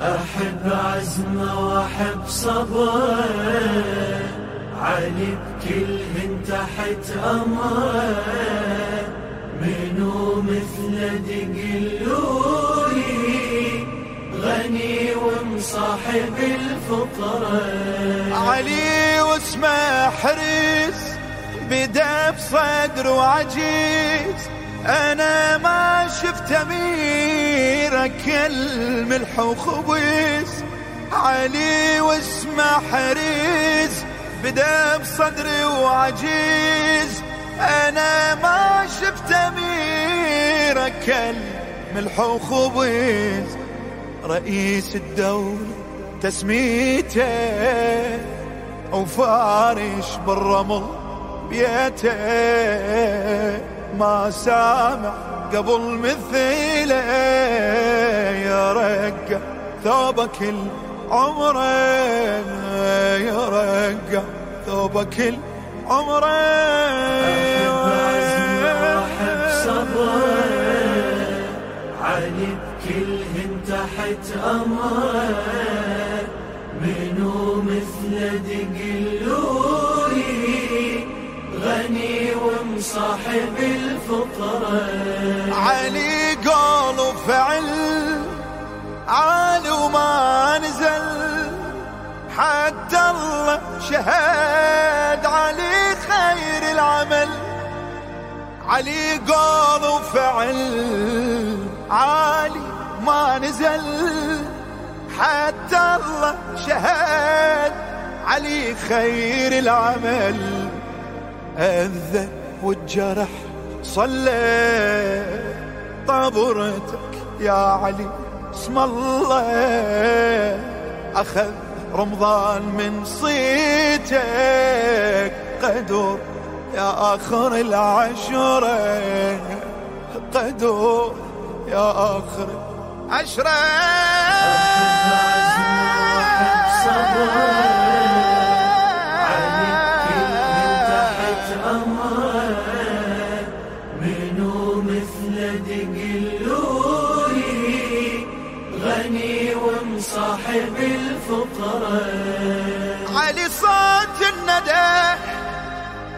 أحب عزمه وأحب صبره علي بكلهن تحت أمره منو مثل دقلولي غني ومصاحب الفقرة علي واسمه حريس بدا بصدر وعجيز. أنا ما شفت اميرك الملح وخبيز علي واسمه حريز بدا بصدري وعجيز. أنا ما شفت اميرك الملح وخبيز رئيس الدولة تسميته وفارش بالرمل بيته. ما سامع قبل مثيله يا رقة ثوبك العمر يا رقة ثوبك العمر أحب علي بكلهن تحت أمره منو مثل دقلولي ومصاحب الفقرة علي قول وفعل عالي وما نزل. حتى الله شهد علي خير العمل. علي قول وفعل عالي ما نزل. حتى الله شهد علي خير العمل. أذى والجرح صلى طابرتك يا علي اسم الله. أخذ رمضان من صيتك قدر يا آخر العشرة قدر يا آخر عشرة علي صوت الندى.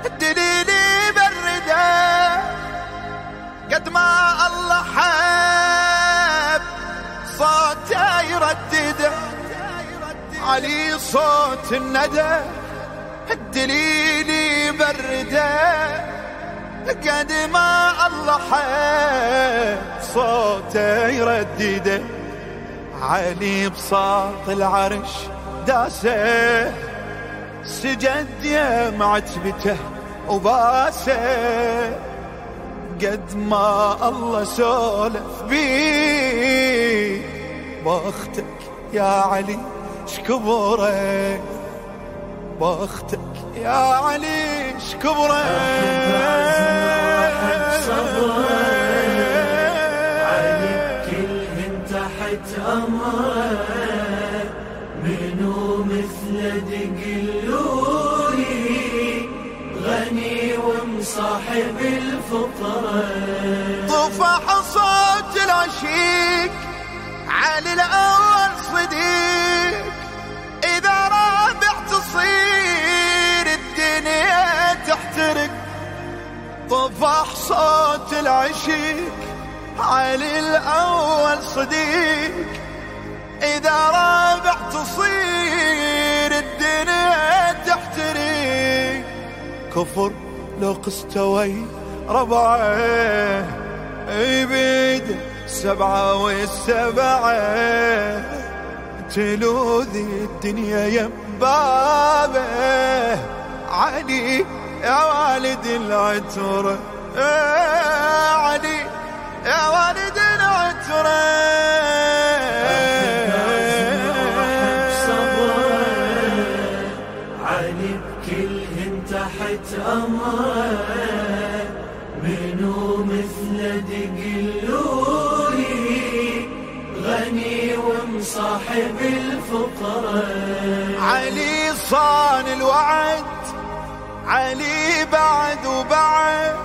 الدليلي بالردى قد ما الله حب صوته يردده علي صوت الندى. الدليلي برده قد ما الله حب صوته يردده علي بساط العرش داسه. سجد يا معتبته وباسه. قد ما الله سولف بي. باختك يا علي شكبره باختك يا علي شكبره علي ومصاحب الفقرة طفح صوت العشيق علي الأول صديق. إذا رابع تصير الدنيا تحترق. طفح صوت العشيق علي الأول صديق. إذا رابع تصير الدنيا تحترق. كفر لو قستوي ربعه يبيد سبعة والسبعة. تلوذي الدنيا يم علي يا والد العترة يا علي يا والد العترة علي بكلهن تحت أمره منو مثل دقلولي غني ومصاحب الفقرة علي صان الوعد علي بعد وبعد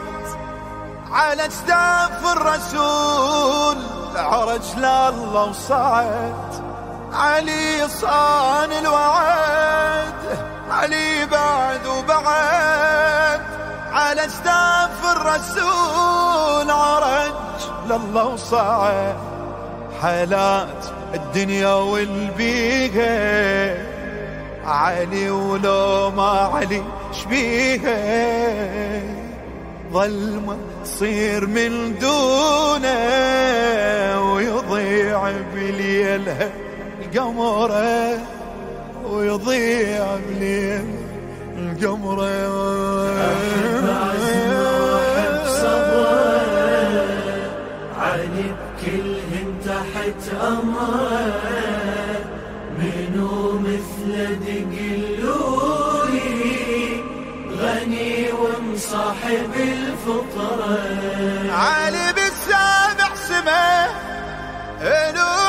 على أجداف الرسول عرج لله وصعد. علي صان الوعد. علي بعد وبعد على استاف الرسول عرج لله وصعد حالات الدنيا والبيها علي ولو ما علي شبيها ظلمة تصير من دونه ويضيع بليلها القمرة ويضيع بليل القمرة. علي بكلهن تحت أمره منو مثل دقلولي غني ومصاحب الفطرة علي بالسابع سمه لوحي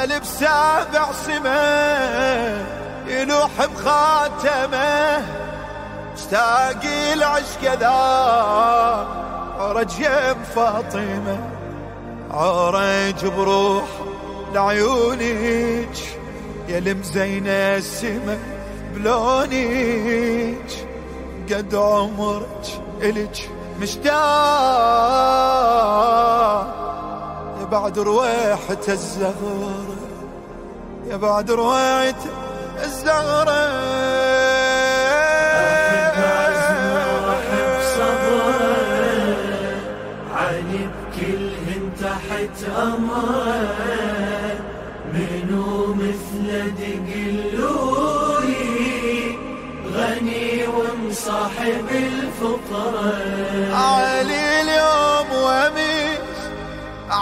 علي بسابع سمة يلوح بخاتمه اشتاق العشق ذاك عرج يم فاطمة. عرج بروح لعيونك يا لمزينة السما بلونك قد عمرك إلك مشتاق بعد رويحة الزهرة. يا بعد رويحة الزهرة. علي بكلهن تحت أمره منو مثل دقلولي غني ومصاحب الفطرة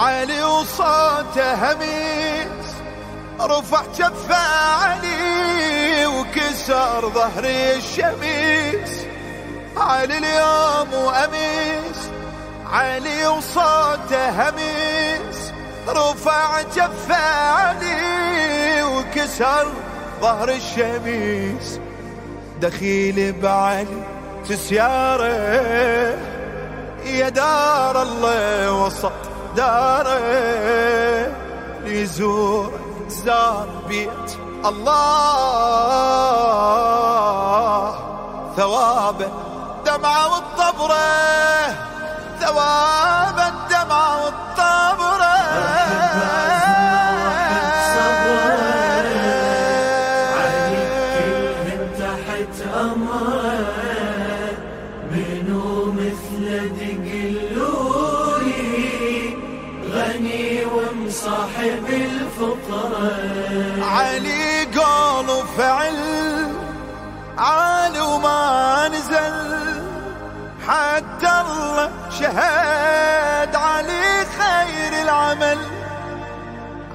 علي وصوته هميس رفع كفه علي وكسر ظهري الشميس علي اليوم وأميس علي وصوته هميس رفع كفه علي وكسر ظهر الشميس دخيل بعلي تسياره يا دار الله وسط داره ليزور زار بيت الله ثوابه دمعة والطبرة ثواب الدمعة والطبرة ومصاحب الفطرة علي قول وفعل عالي وما نزل. حتى الله شهد علي خير العمل.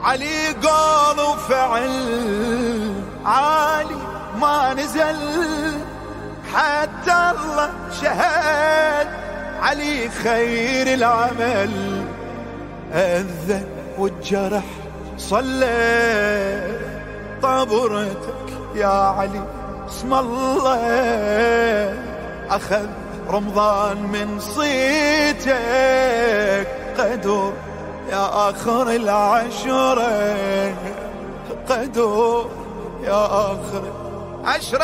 علي قول وفعل عالي ما نزل. حتى الله شهد علي خير العمل. أذن والجرح صلى طابرتك يا علي. اسم الله أخذ رمضان من صيتك قدر يا آخر العشرة قدر يا آخر عشرة.